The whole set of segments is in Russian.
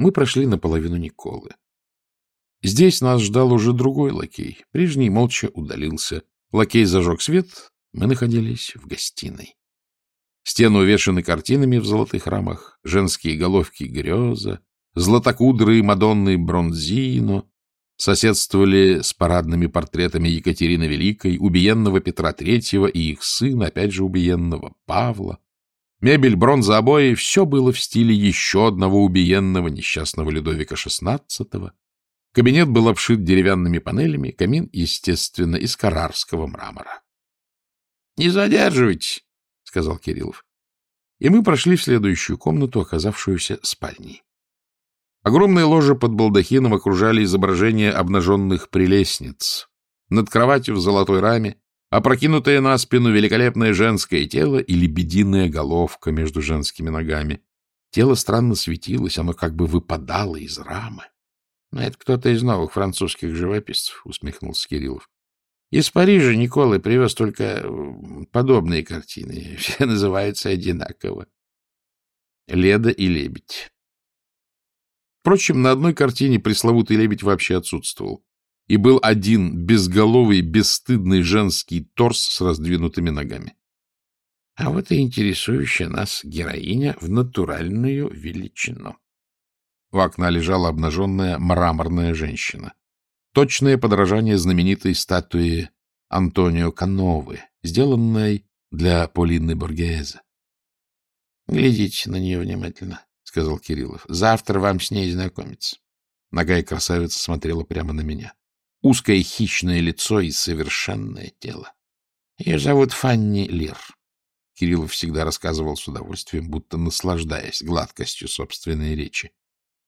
Мы прошли наполовину Николы. Здесь нас ждал уже другой лакей. Прежний молча удалился. Лакей зажег свет. Мы находились в гостиной. Стены увешаны картинами в золотых рамах, женские головки греза, златокудрые Мадонны Бронзино, соседствовали с парадными портретами Екатерины Великой, убиенного Петра Третьего и их сына, опять же убиенного Павла. Мебель, бронза, обои — все было в стиле еще одного убиенного несчастного Людовика XVI. Кабинет был обшит деревянными панелями, камин, естественно, из карарского мрамора. — Не задерживайтесь, — сказал Кириллов. И мы прошли в следующую комнату, оказавшуюся спальней. Огромные ложи под балдахином окружали изображения обнаженных прелестниц. Над кроватью в золотой раме опрокинутое на спину великолепное женское тело и лебединая головка между женскими ногами. Тело странно светилось, оно как бы выпадало из рамы. — Это кто-то из новых французских живописцев, — усмехнулся Кириллов. — Из Парижа Николай привез только подобные картины. Все называются одинаково. Леда и лебедь. Впрочем, на одной картине пресловутый лебедь вообще отсутствовал. И был один безголовый, бесстыдный женский торс с раздвинутыми ногами. А вот и интересующая нас героиня в натуральную величину. У окна лежала обнаженная мраморная женщина. Точное подражание знаменитой статуи Антонио Кановы, сделанной для Полины Боргезе. Глядите на нее внимательно сказал Кириллов. — Завтра вам с ней знакомиться. Ногая красавица смотрела прямо на меня. Узкое хищное лицо и совершенное тело. Ее зовут Фанни Лир. Кириллов всегда рассказывал с удовольствием, будто наслаждаясь гладкостью собственной речи.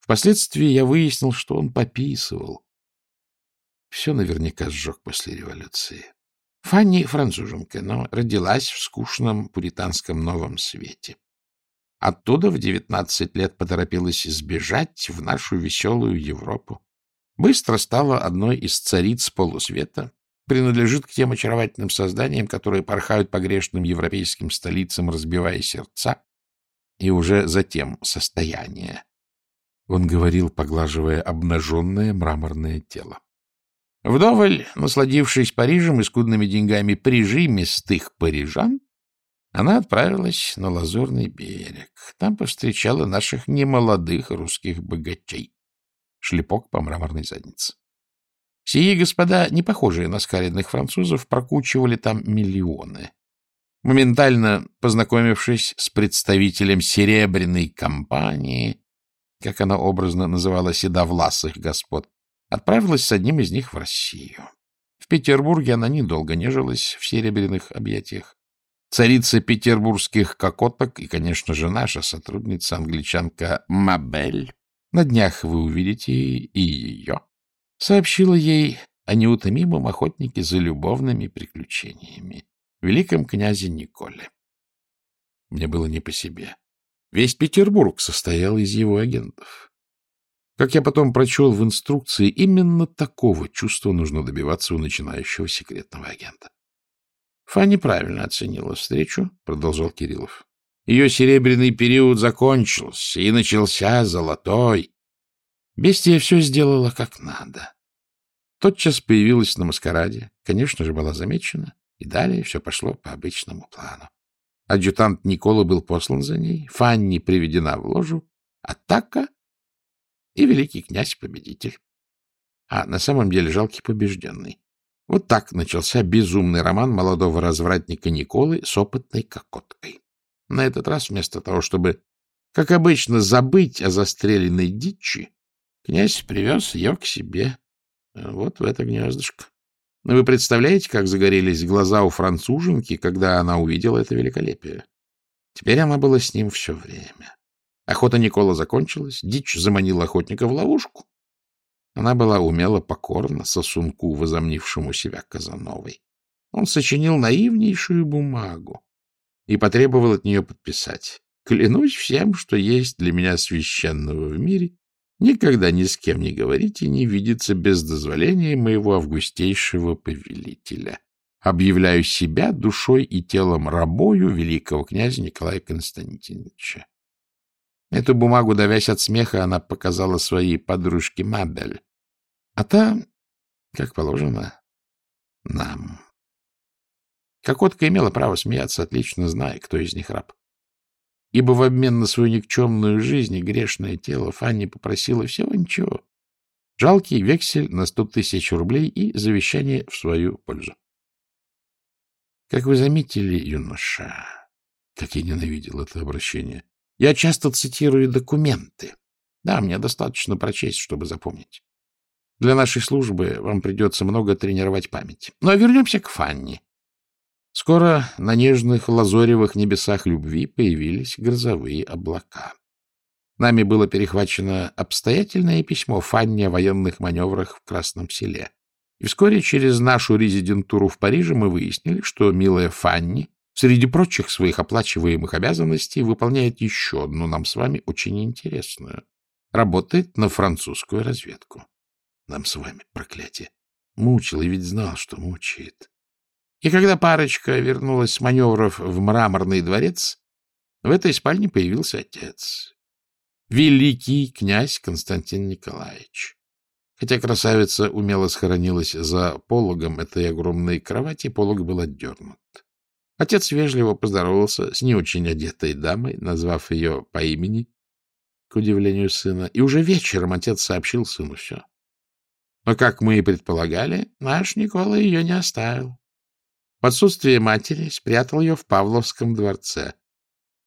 Впоследствии я выяснил, что он пописывал. Все наверняка сжег после революции. Фанни француженка, но родилась в скучном пуританском новом свете. Оттуда в девятнадцать лет поторопилась сбежать в нашу веселую Европу. Быстро стала одной из цариц полусвета, принадлежит к тем очаровательным созданиям, которые порхают по грешным европейским столицам, разбивая сердца, и уже затем состояние. Он говорил, поглаживая обнаженное мраморное тело. Вдоволь, насладившись Парижем и скудными деньгами прижимистых парижан, она отправилась на Лазурный берег. Там повстречала наших немолодых русских богачей. Шлепок по мраморной заднице. Сии господа, не похожие на скаридных французов, прокучивали там миллионы. Моментально познакомившись с представителем серебряной компании, как она образно называла седовласых господ, отправилась с одним из них в Россию. В Петербурге она недолго нежилась в серебряных объятиях царица петербургских кокоток и, конечно же, наша сотрудница, англичанка Мабель, на днях вы увидите и ее, сообщила ей о неутомимом охотнике за любовными приключениями, великом князе Николе. Мне было не по себе. Весь Петербург состоял из его агентов. Как я потом прочел в инструкции, именно такого чувства нужно добиваться у начинающего секретного агента. Фанни правильно оценила встречу, — продолжал Кириллов. Ее серебряный период закончился, и начался золотой. Бестия все сделала как надо. Тотчас появилась на маскараде, конечно же, была замечена, и далее все пошло по обычному плану. Адъютант Никола был послан за ней, Фанни приведена в ложу, атака и великий князь-победитель. А на самом деле жалкий побежденный. Вот так начался безумный роман молодого развратника Николы с опытной кокоткой. На этот раз вместо того, чтобы, как обычно, забыть о застреленной дичи, князь привез ее к себе вот в это гнездышко. Вы представляете, как загорелись глаза у француженки, когда она увидела это великолепие? Теперь она была с ним все время. Охота Никола закончилась, дичь заманила охотника в ловушку, она была умело покорна сосунку, возомнившему себя Казановой. Он сочинил наивнейшую бумагу и потребовал от нее подписать. «Клянусь всем, что есть для меня священного в мире, никогда ни с кем не говорить и не видеться без дозволения моего августейшего повелителя. Объявляю себя душой и телом рабою великого князя Николая Константиновича». Эту бумагу, давясь от смеха, она показала своей подружке Мабель. А та, как положено, нам. Кокотка имела право смеяться, отлично зная, кто из них раб. Ибо в обмен на свою никчемную жизнь и грешное тело Фанни попросила всего ничего. Жалкий вексель на сто тысяч рублей и завещание в свою пользу. Как вы заметили, юноша, как я ненавидел это обращение, я часто цитирую документы. Да, мне достаточно прочесть, чтобы запомнить. Для нашей службы вам придется много тренировать память. Но вернемся к Фанни. Скоро на нежных лазоревых небесах любви появились грозовые облака. Нами было перехвачено обстоятельное письмо Фанни о военных маневрах в Красном селе. И вскоре через нашу резидентуру в Париже мы выяснили, что милая Фанни среди прочих своих оплачиваемых обязанностей выполняет еще одну нам с вами очень интересную. Работает на французскую разведку. Нам с вами, проклятие. Мучил и ведь знал, что мучает. И когда парочка вернулась с маневров в мраморный дворец, в этой спальне появился отец. Великий князь Константин Николаевич. Хотя красавица умело схоронилась за пологом этой огромной кровати, полог был отдернут. Отец вежливо поздоровался с не очень одетой дамой, назвав ее по имени, к удивлению сына, и уже вечером отец сообщил сыну все. Но, как мы и предполагали, наш Никола ее не оставил. В отсутствие матери спрятал ее в Павловском дворце.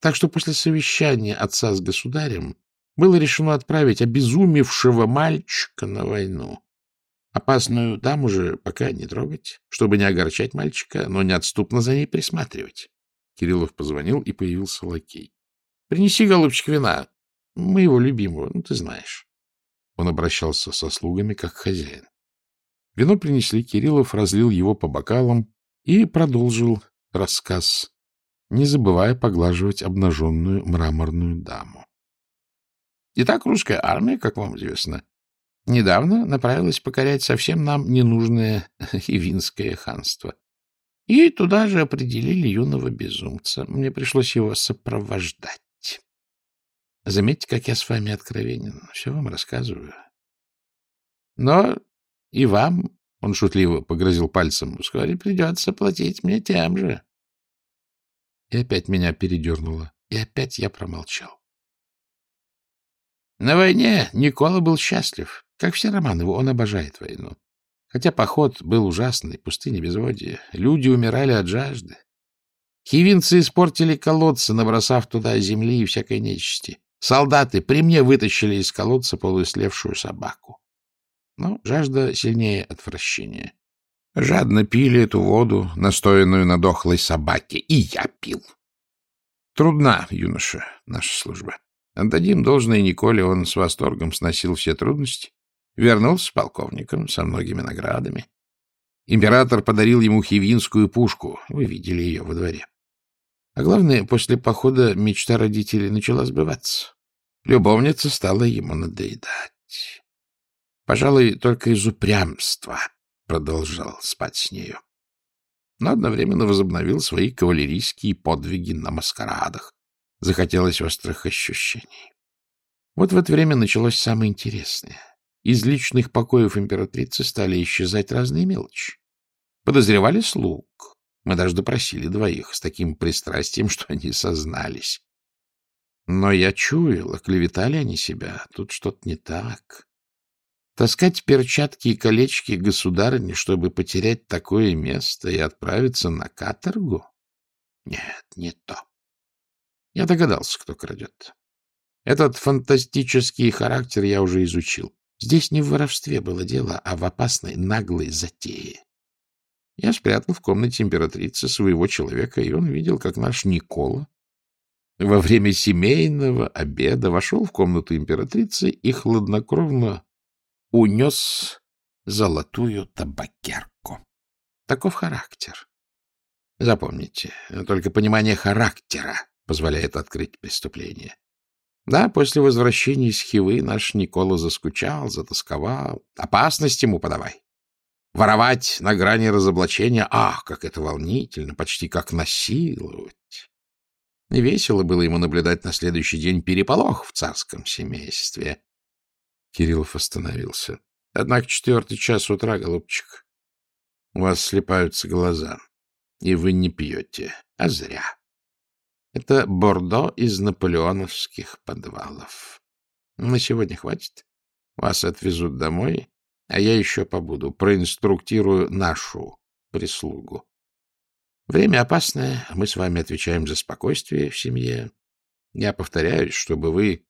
Так что после совещания отца с государем было решено отправить обезумевшего мальчика на войну. Опасную даму же пока не трогать, чтобы не огорчать мальчика, но неотступно за ней присматривать. Кириллов позвонил, и появился лакей. — Принеси, голубчик, вина. Моего любимого, ну, ты знаешь. Он обращался со слугами, как хозяин. Вино принесли, Кириллов разлил его по бокалам, и продолжил рассказ, не забывая поглаживать обнаженную мраморную даму. Итак, русская армия, как вам известно, недавно направилась покорять совсем нам ненужное Хивинское ханство. И туда же определили юного безумца. Мне пришлось его сопровождать. Заметьте, как я с вами откровенен. Все вам рассказываю. Но и вам он шутливо погрозил пальцем. — Вскоре придется платить мне тем же. И опять меня передернуло. И опять я промолчал. На войне Никола был счастлив. Как все Романовы, он обожает войну. Хотя поход был ужасный, пустыня безводья. Люди умирали от жажды. Хивинцы испортили колодцы, набросав туда земли и всякой нечисти. Солдаты при мне вытащили из колодца полуислевшую собаку. Но жажда сильнее отвращения. Жадно пили эту воду, настоянную на дохлой собаке, и я пил. Трудна, юноша, наша служба. Отдадим должное Николе, он с восторгом сносил все трудности, вернулся полковником со многими наградами. Император подарил ему хивинскую пушку, вы видели ее во дворе. А главное, после похода мечта родителей начала сбываться. Любовница стала ему надоедать. Пожалуй, только из упрямства продолжал спать с нею. Но одновременно возобновил свои кавалерийские подвиги на маскарадах. Захотелось острых ощущений. Вот в это время началось самое интересное. Из личных покоев императрицы стали исчезать разные мелочи. Подозревали слуг. Мы даже допросили двоих с таким пристрастием, что они сознались. Но я чуял, оклеветали они себя. Тут что-то не так. Таскать перчатки и колечки государыни, чтобы потерять такое место и отправиться на каторгу? Нет, не то. Я догадался, кто крадет. Этот фантастический характер я уже изучил. Здесь не в воровстве было дело, а в опасной наглой затее. Я спрятал в комнате императрицы своего человека, и он видел, как наш Никола во время семейного обеда вошел в комнату императрицы и хладнокровно унес золотую табакерку. Таков характер. Запомните, только понимание характера позволяет открыть преступление. Да, после возвращения из Хивы наш Никола заскучал, затасковал. Опасность ему подавай. Воровать на грани разоблачения, ах, как это волнительно, почти как насиловать. Весело было ему наблюдать на следующий день переполох в царском семействе. Кириллов остановился. — Однако четвертый час утра, голубчик. У вас слепаются глаза, и вы не пьете, а зря. Это Бордо из наполеоновских подвалов. На сегодня хватит. Вас отвезут домой, а я еще побуду, проинструктирую нашу прислугу. Время опасное, мы с вами отвечаем за спокойствие в семье. Я повторяюсь, чтобы вы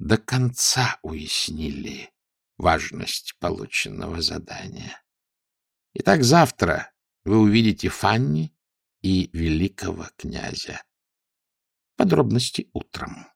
до конца уяснили важность полученного задания. Итак, завтра вы увидите Фанни и великого князя. Подробности утром.